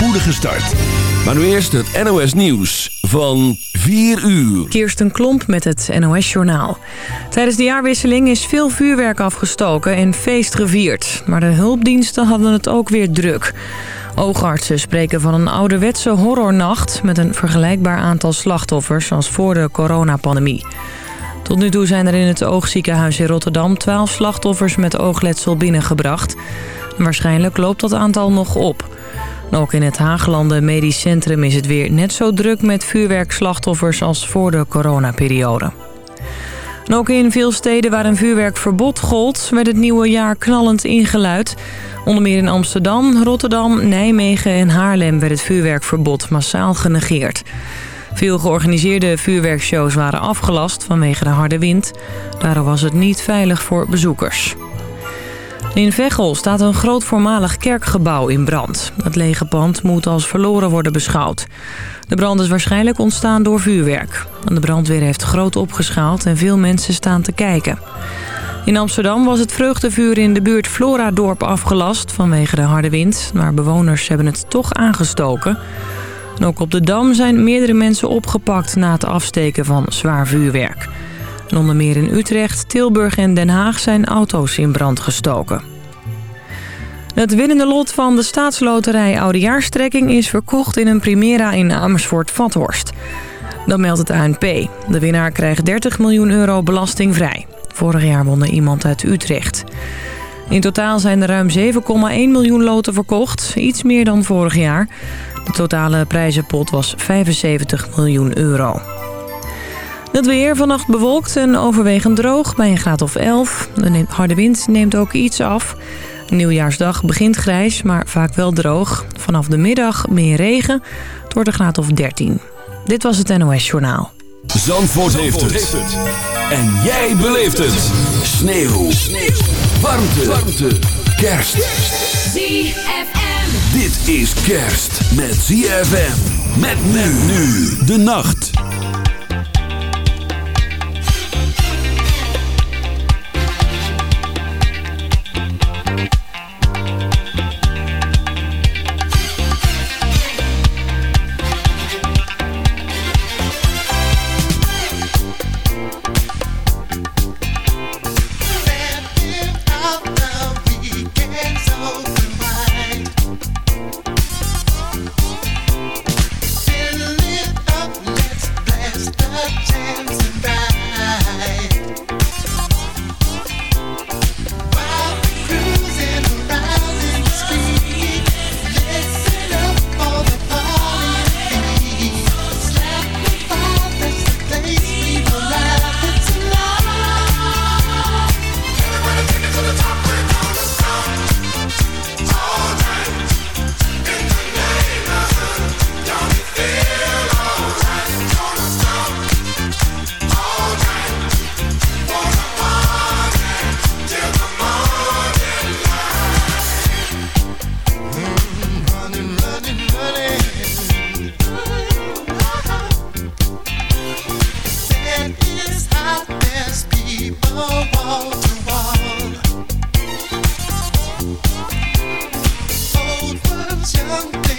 spoedige start. Maar nu eerst het NOS Nieuws van 4 uur. Kirsten Klomp met het NOS Journaal. Tijdens de jaarwisseling is veel vuurwerk afgestoken en feest gevierd. Maar de hulpdiensten hadden het ook weer druk. Oogartsen spreken van een ouderwetse horrornacht... met een vergelijkbaar aantal slachtoffers als voor de coronapandemie. Tot nu toe zijn er in het oogziekenhuis in Rotterdam 12 slachtoffers met oogletsel binnengebracht. Waarschijnlijk loopt dat aantal nog op. Ook in het Haaglanden Medisch Centrum is het weer net zo druk met vuurwerkslachtoffers als voor de coronaperiode. ook in veel steden waar een vuurwerkverbod gold... werd het nieuwe jaar knallend ingeluid. Onder meer in Amsterdam, Rotterdam, Nijmegen en Haarlem... werd het vuurwerkverbod massaal genegeerd. Veel georganiseerde vuurwerkshows waren afgelast vanwege de harde wind. Daarom was het niet veilig voor bezoekers. In Veghel staat een groot voormalig kerkgebouw in brand. Het lege pand moet als verloren worden beschouwd. De brand is waarschijnlijk ontstaan door vuurwerk. De brandweer heeft groot opgeschaald en veel mensen staan te kijken. In Amsterdam was het vreugdevuur in de buurt Floradorp afgelast vanwege de harde wind. Maar bewoners hebben het toch aangestoken. ook op de Dam zijn meerdere mensen opgepakt na het afsteken van zwaar vuurwerk. En onder meer in Utrecht, Tilburg en Den Haag zijn auto's in brand gestoken. Het winnende lot van de staatsloterij Oudejaarstrekking is verkocht in een Primera in Amersfoort-Vathorst. Dat meldt het ANP. De winnaar krijgt 30 miljoen euro belastingvrij. Vorig jaar won er iemand uit Utrecht. In totaal zijn er ruim 7,1 miljoen loten verkocht, iets meer dan vorig jaar. De totale prijzenpot was 75 miljoen euro. Het weer vannacht bewolkt en overwegend droog bij een graad of 11. De harde wind neemt ook iets af. Nieuwjaarsdag begint grijs, maar vaak wel droog. Vanaf de middag meer regen. Het wordt een graad of 13. Dit was het NOS Journaal. Zandvoort, heeft, het. En jij beleeft het. Sneeuw. Sneeuw. Warmte. Warmte. Kerst. ZFM. Dit is kerst met ZFM. Met men nu de nacht.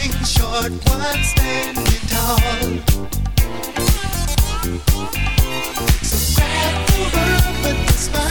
nothing short, one standing tall. So grab the world with smile.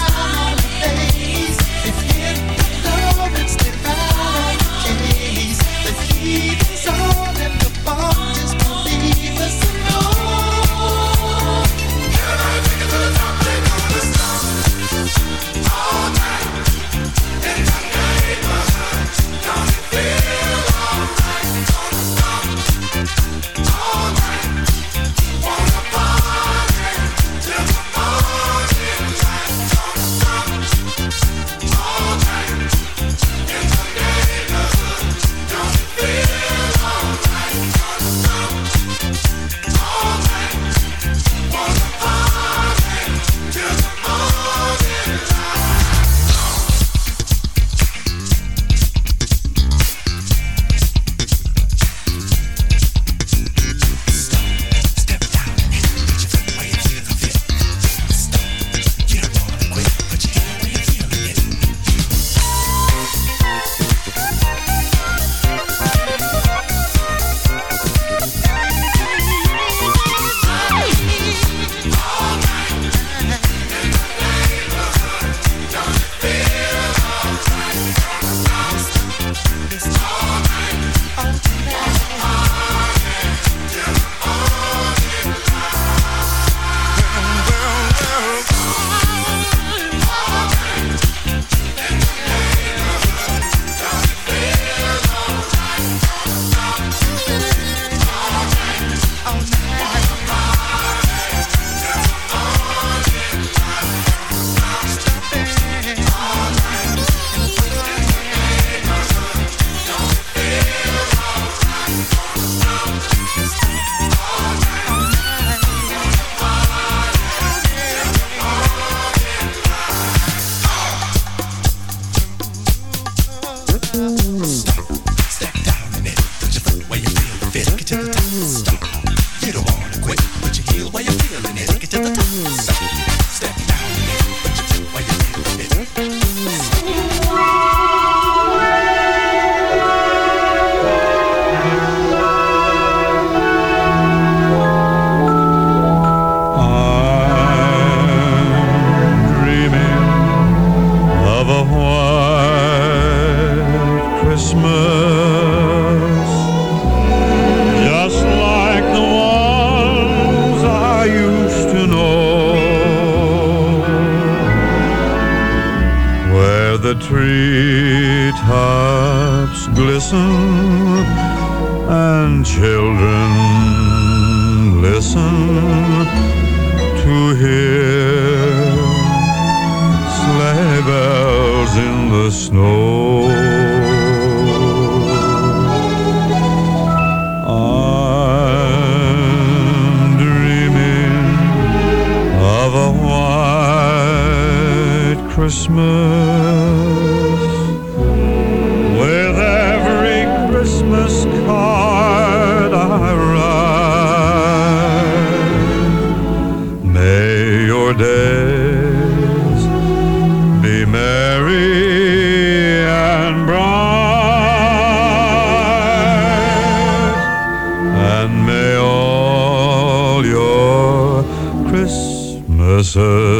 ze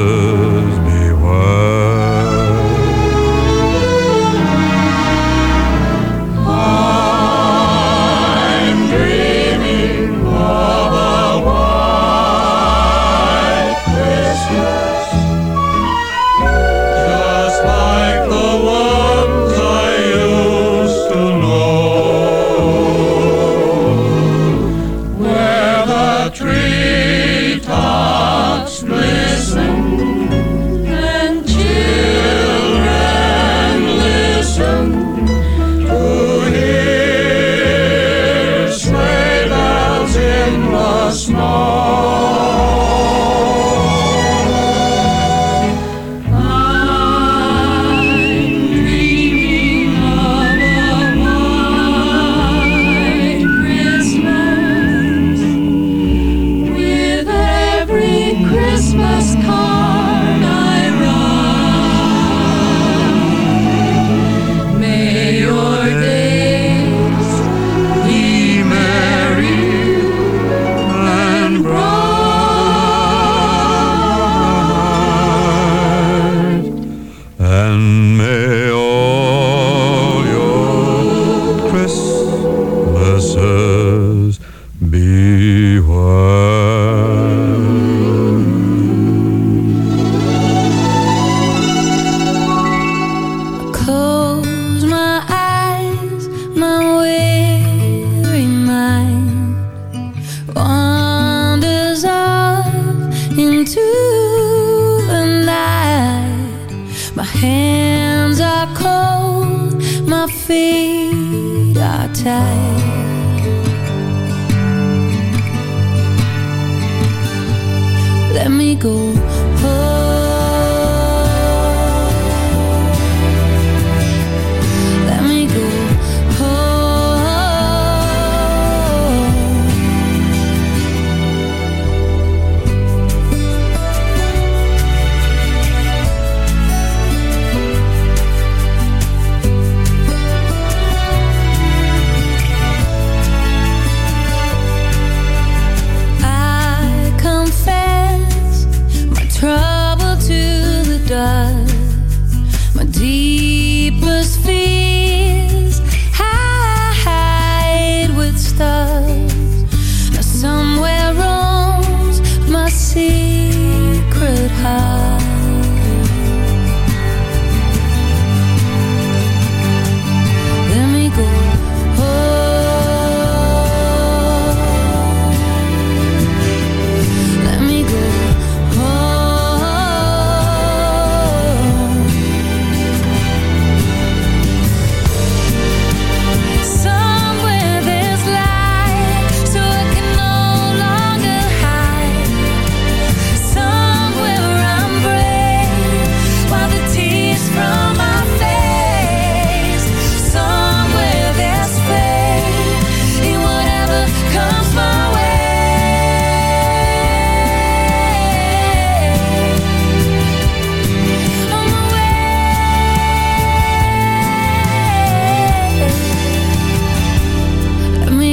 cold, my feet are tied. Let me go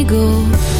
go.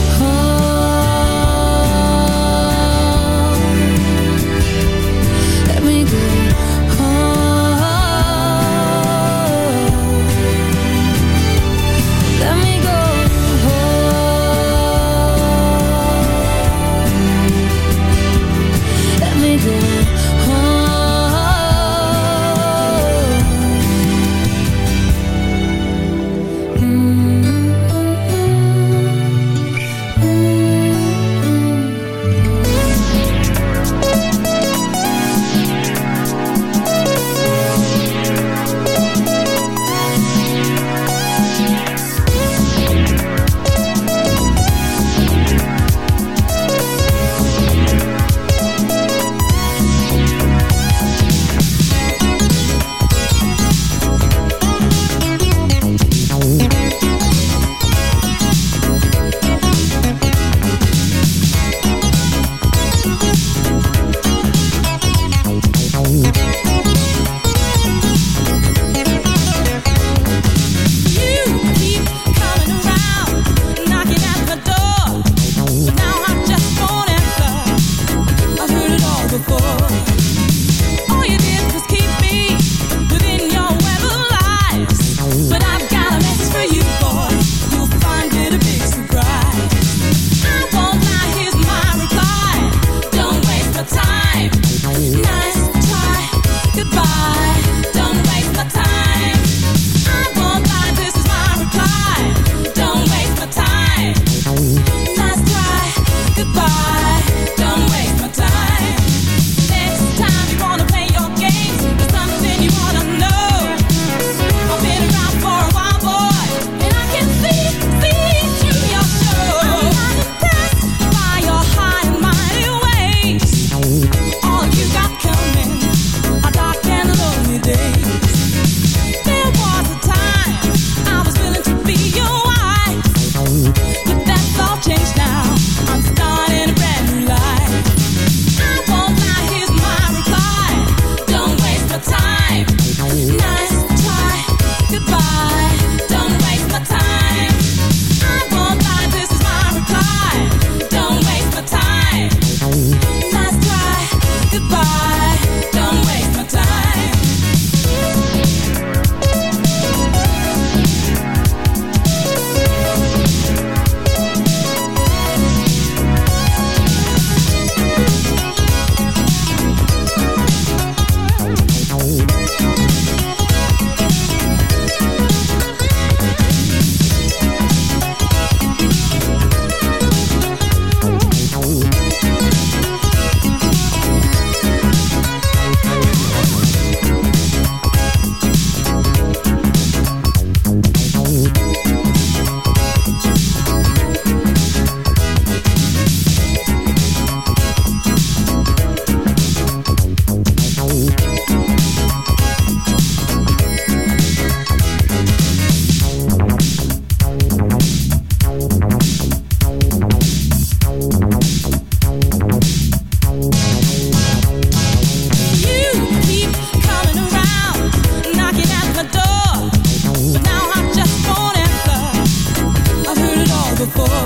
before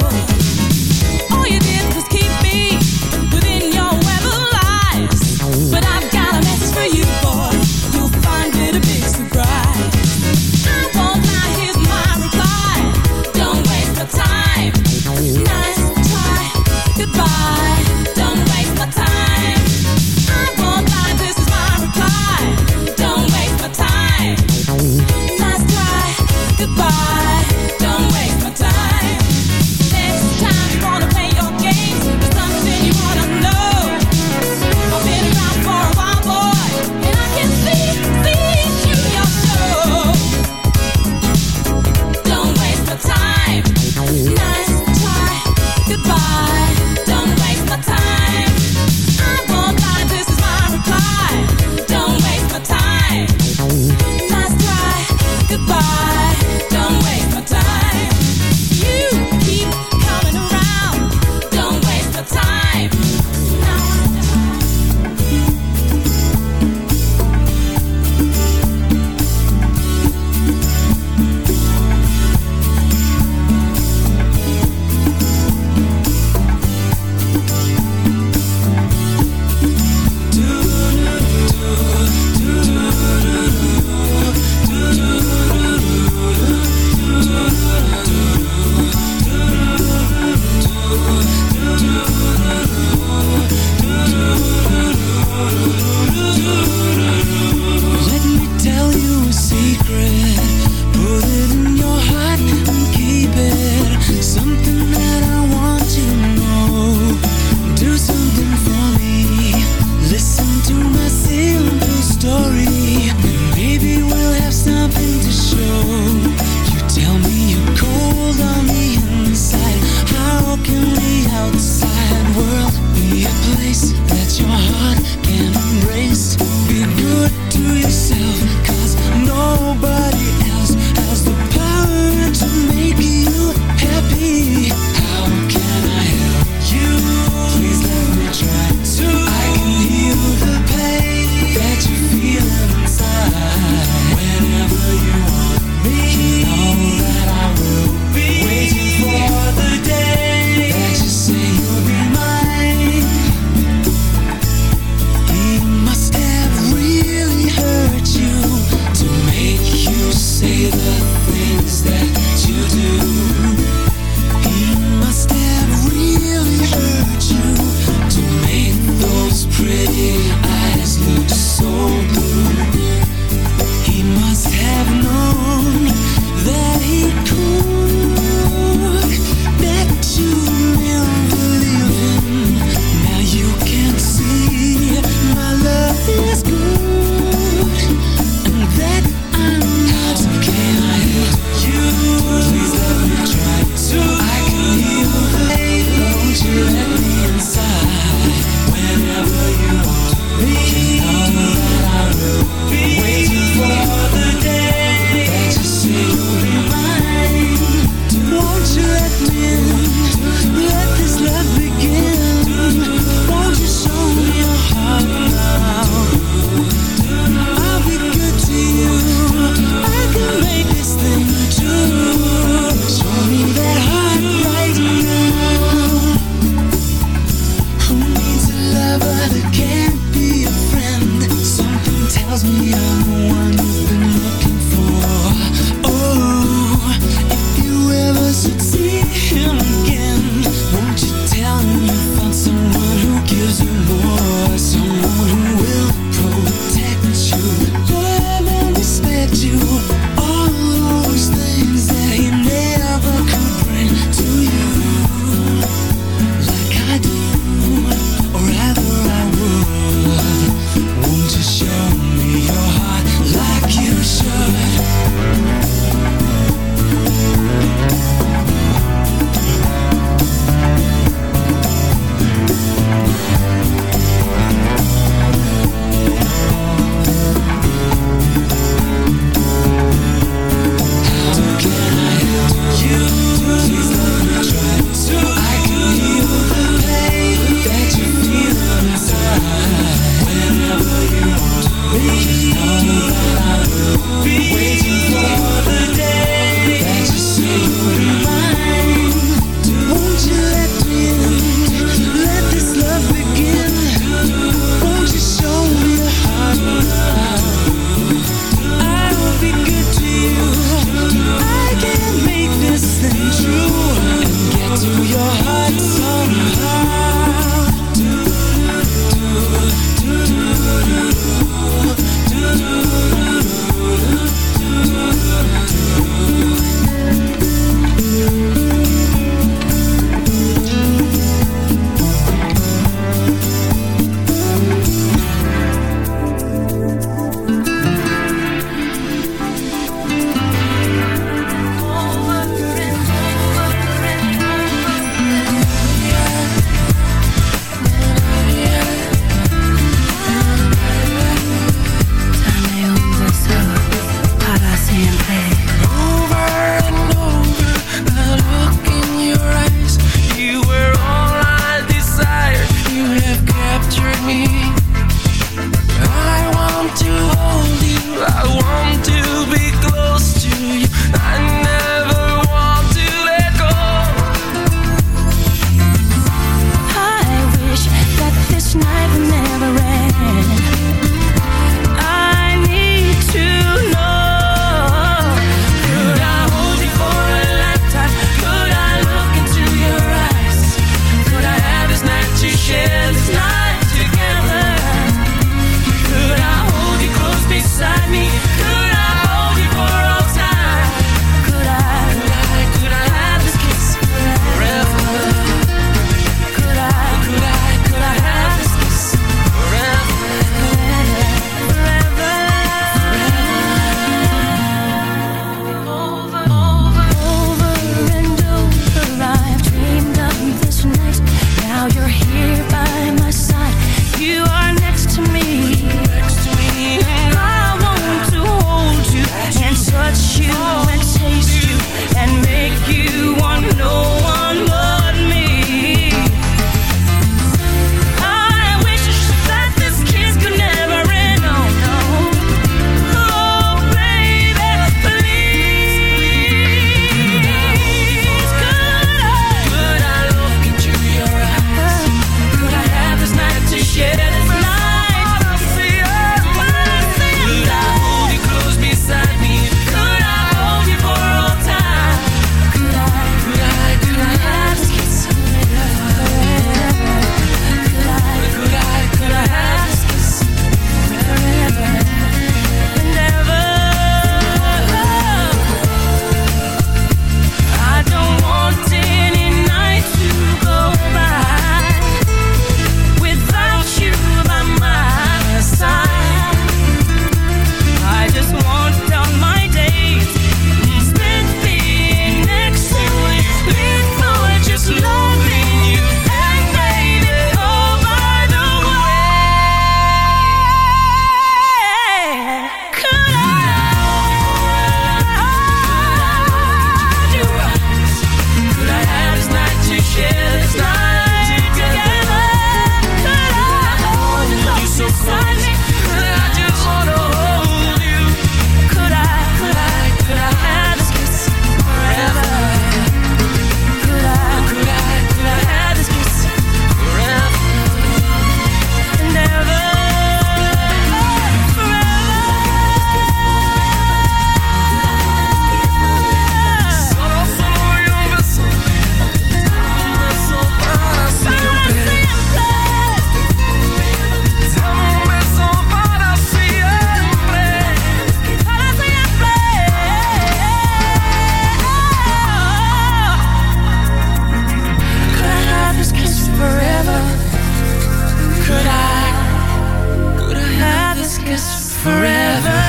forever.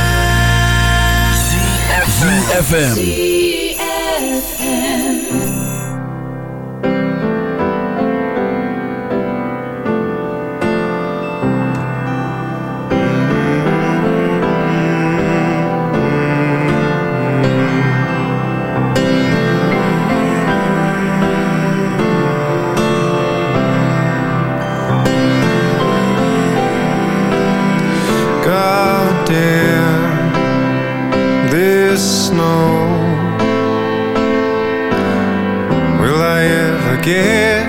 ZFM. ZFM. get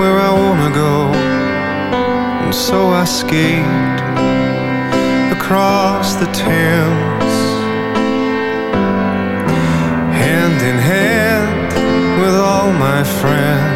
where I wanna go. And so I skate across the Thames, hand in hand with all my friends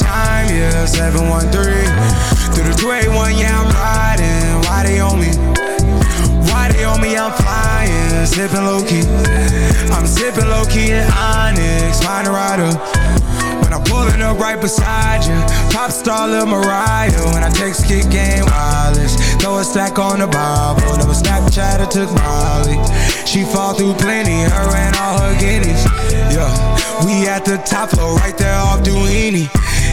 yeah. 713 through the 281, yeah, I'm riding. Why they on me? Why they on me? I'm flying, sipping low key. I'm sipping low key in Onyx, find a rider. When I'm pulling up right beside you, pop star Lil Mariah. When I text kick game wireless, throw a stack on the Bible. Never Snapchat or took Molly. She fall through plenty, her and all her guineas. Yeah, we at the top floor, right there off Dunlavy.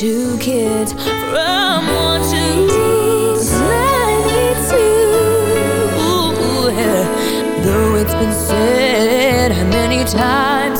To kids from one to ninety-two. Though it's been said many times,